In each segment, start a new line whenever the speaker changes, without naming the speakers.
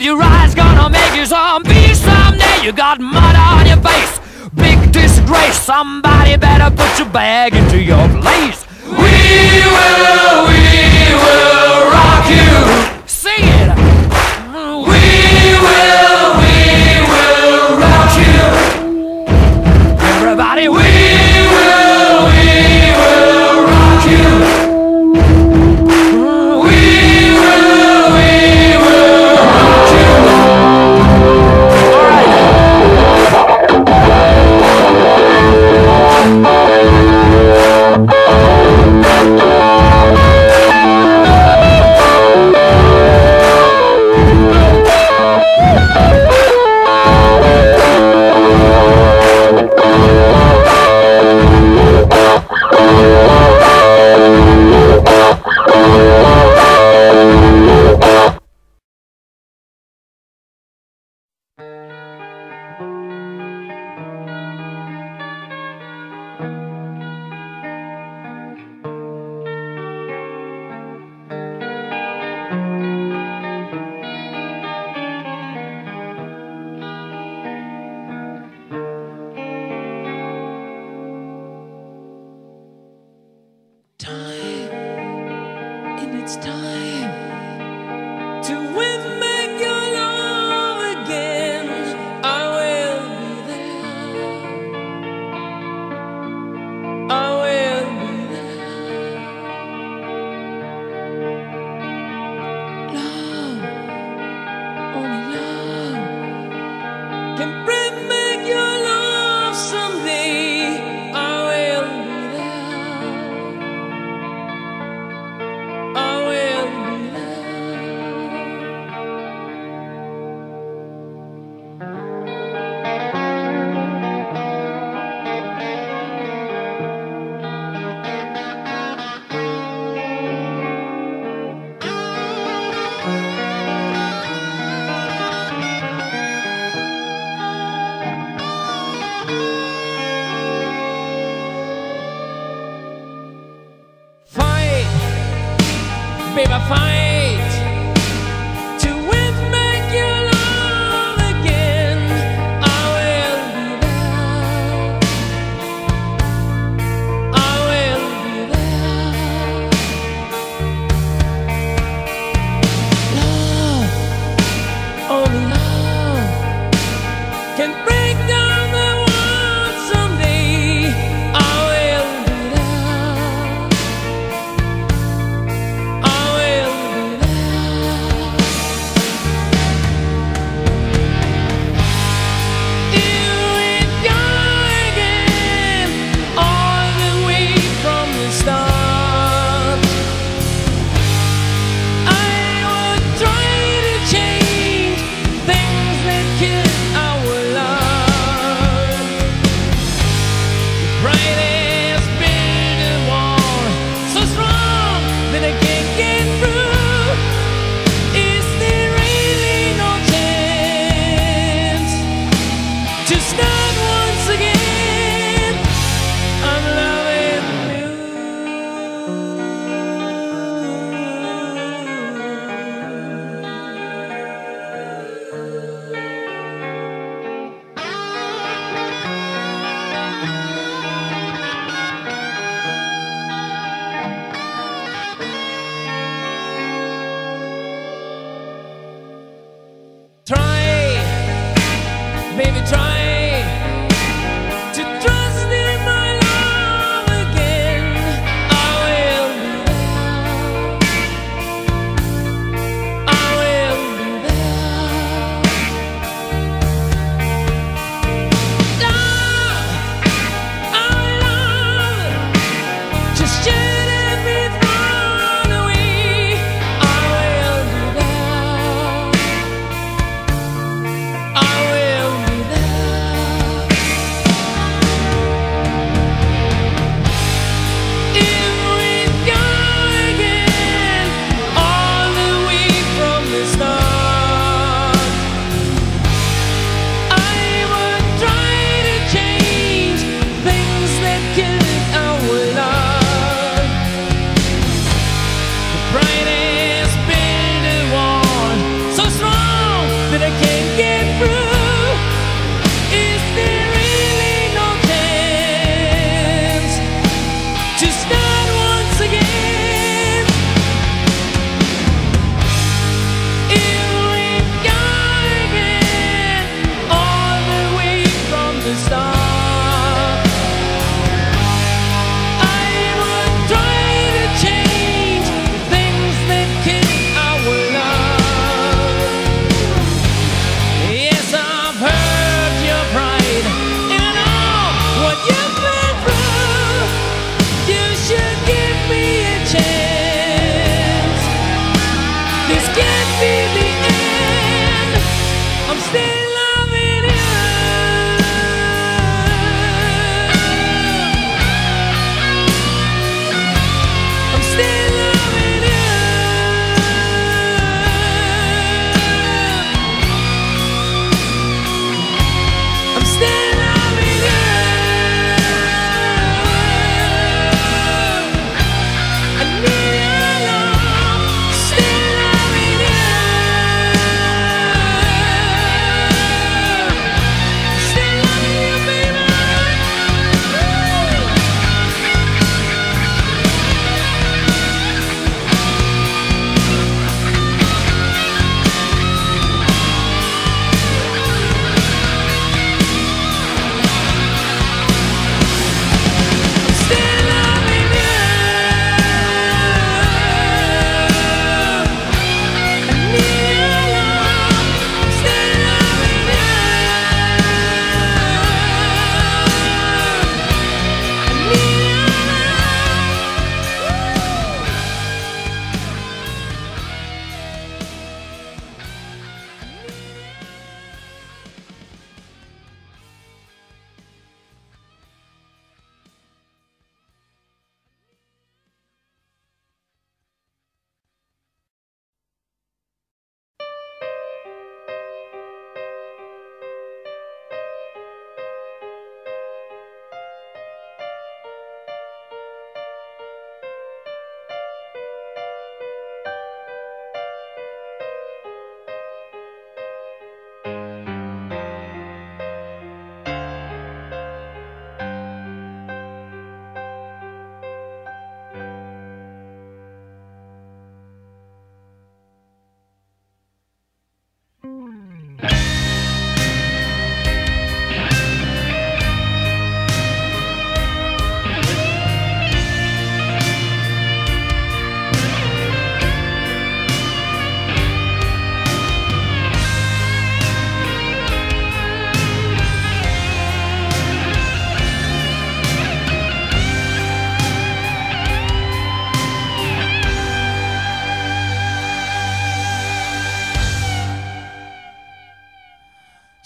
with your eyes gonna make you zombie someday. You got mud on your face, big disgrace. Somebody better put your bag into your place. We will, we will rock you.
Mm-hmm.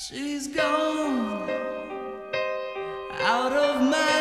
She's gone out of my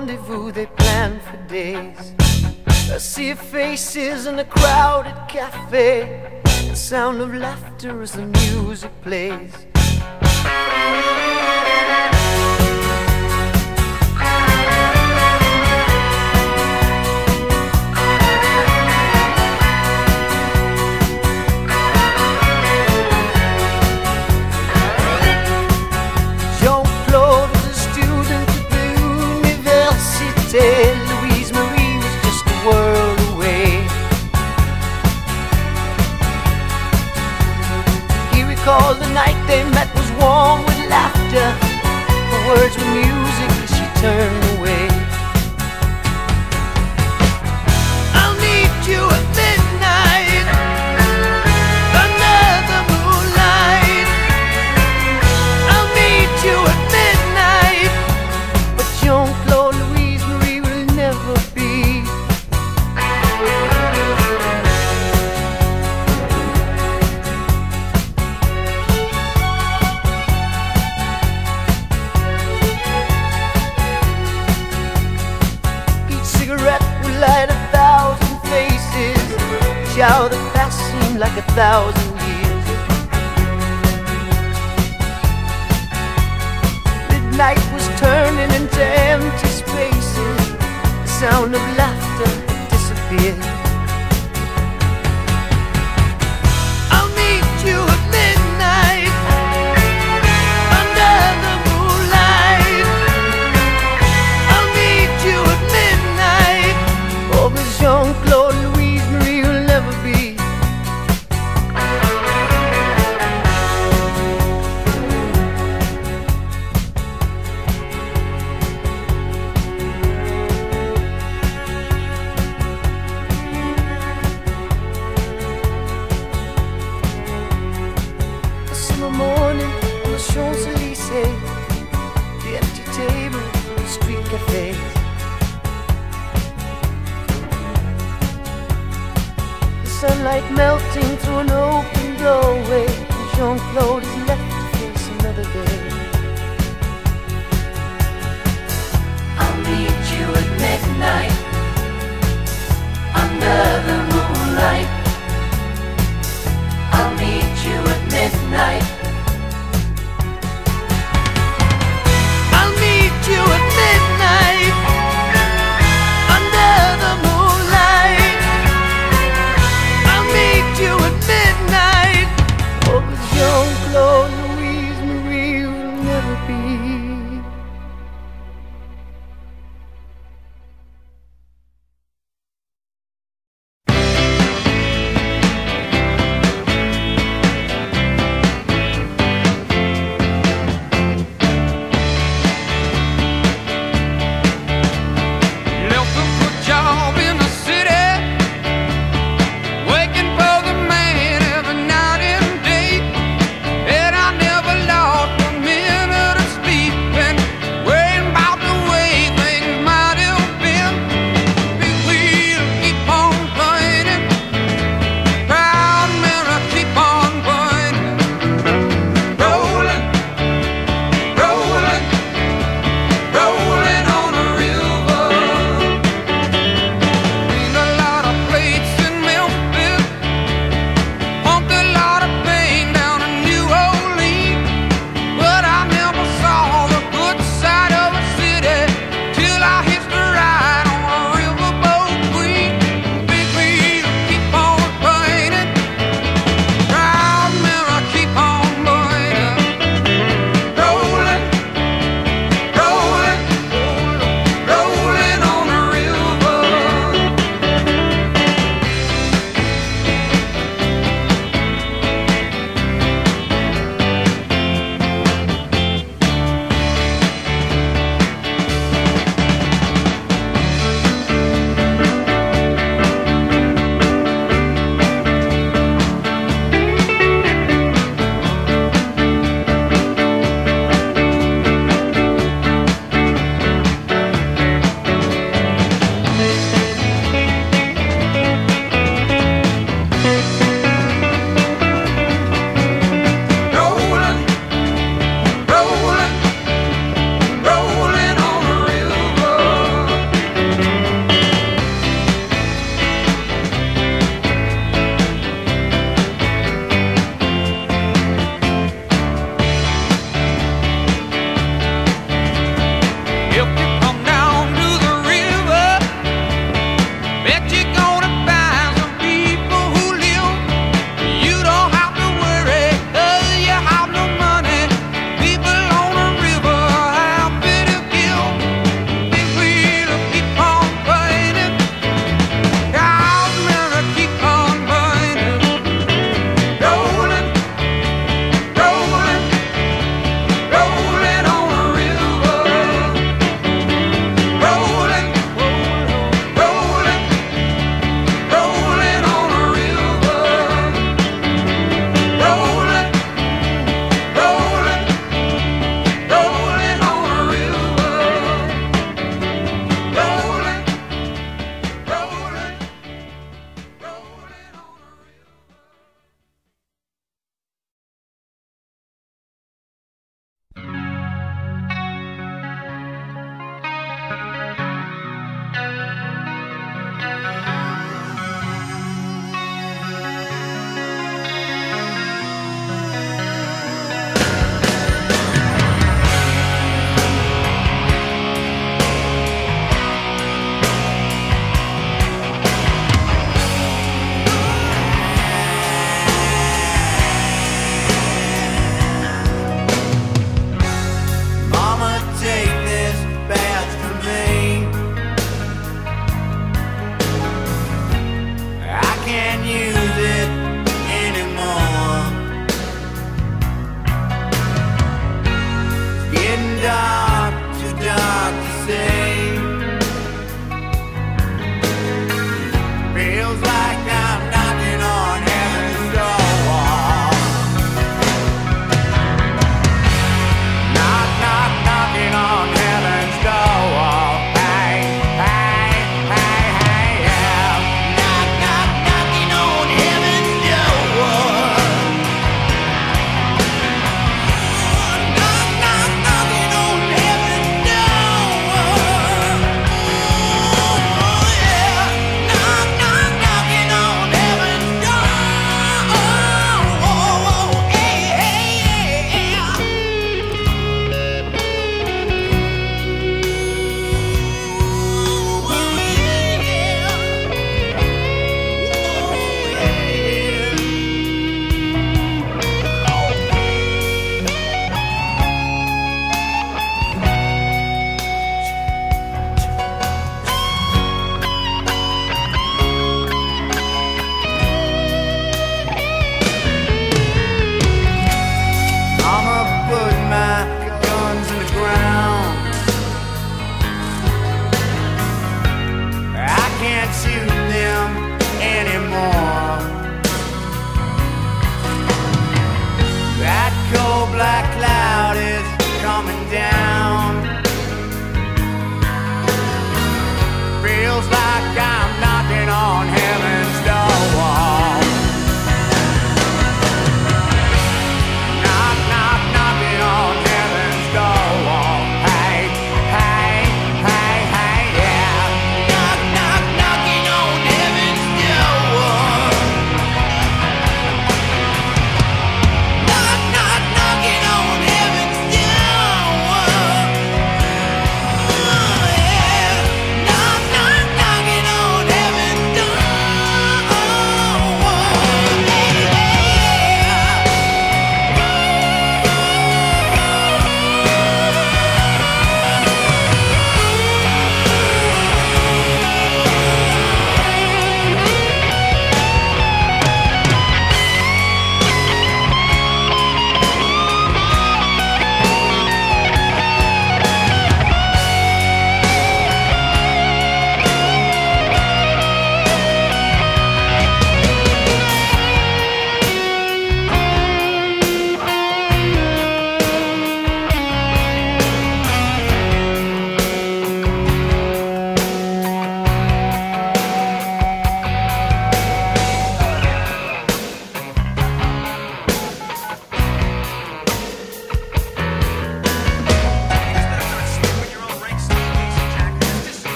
rendezvous they plan for days. I see faces in a crowded cafe. The sound of laughter as the music plays. all the night they met was warm with laughter. Her words were music as she turned. a thousand years. Midnight was turning into empty spaces. The sound of laughter disappeared.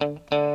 Música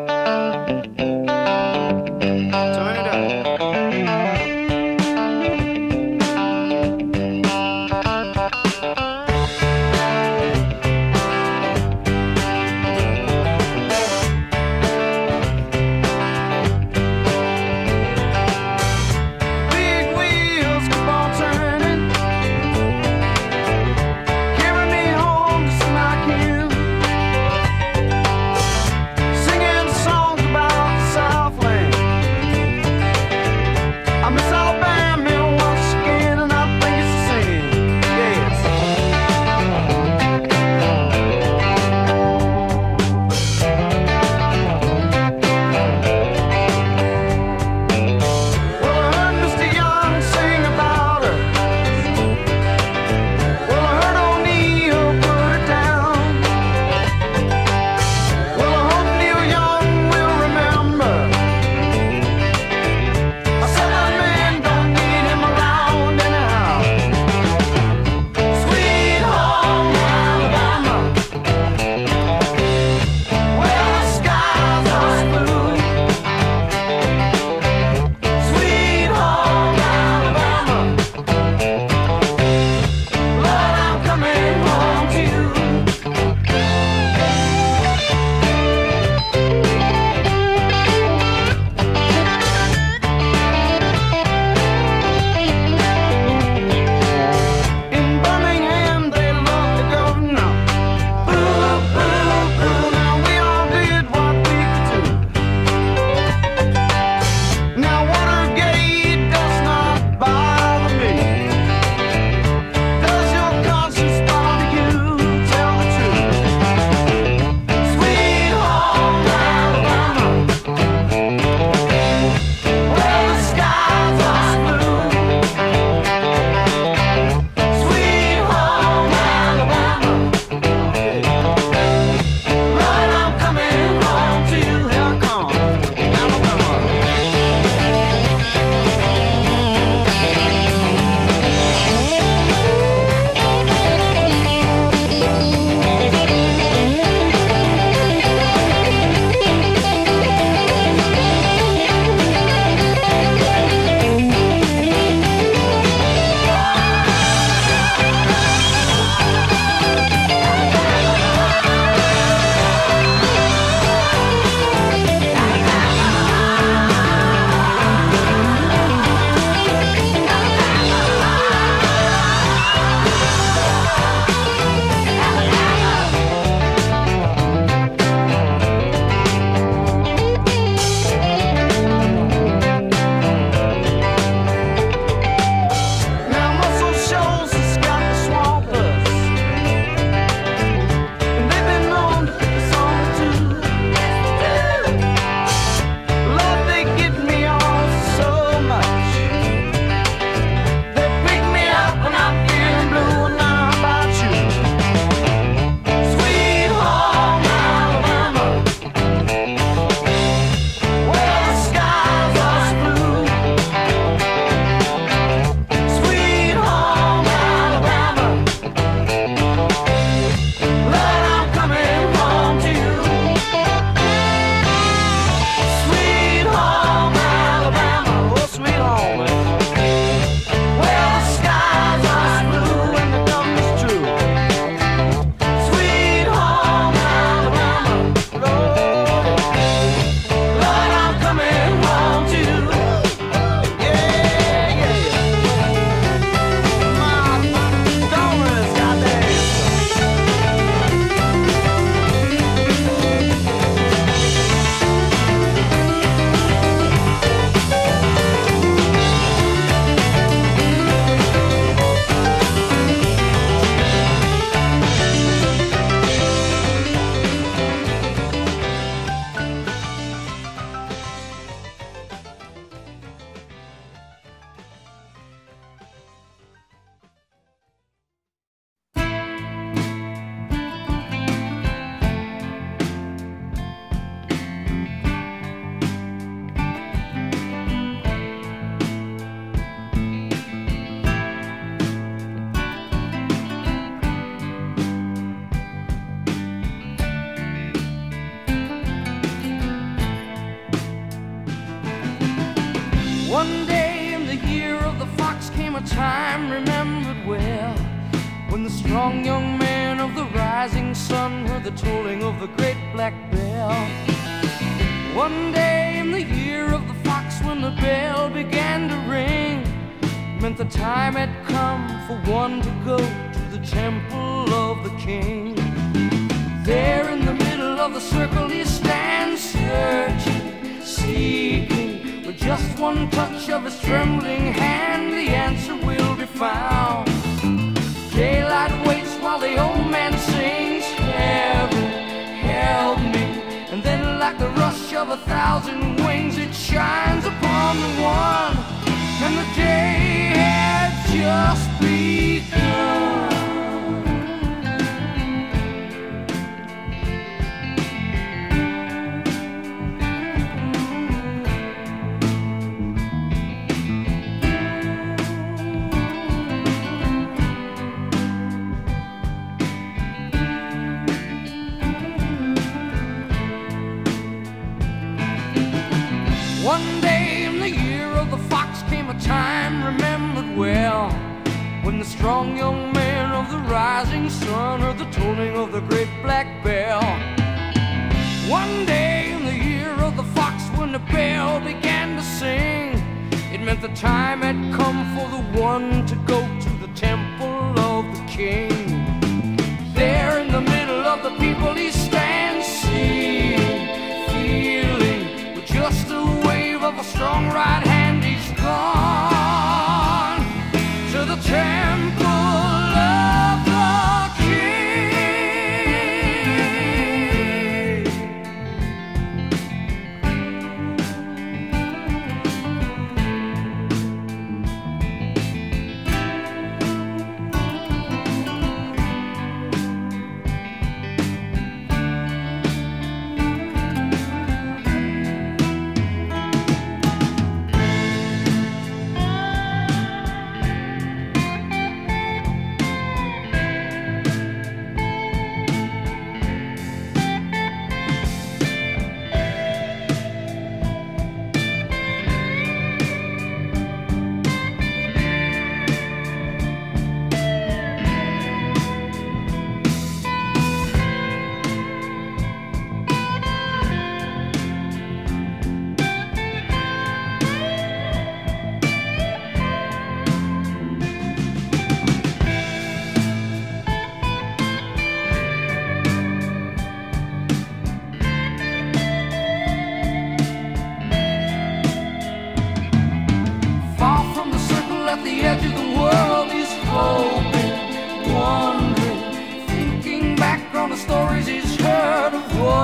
rising sun heard the tolling of the great black bell. One day in the year of the fox when the bell began to sing, it meant the time had come for the one to go to the temple of the king. There in the middle of the people he stands, seeing, feeling, with just a wave of a strong right hand, he's gone to the temple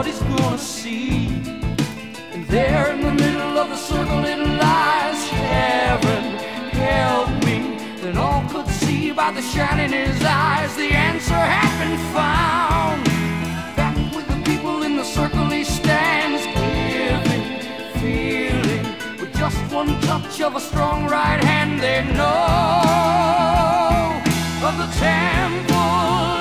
he's gonna see. And there in the middle of the circle it lies, heaven, help me. Then all could see by the shine in his eyes, the answer had been found. Back with the people in the circle he stands, giving, feeling. With just one touch of a strong right hand, they know of the temple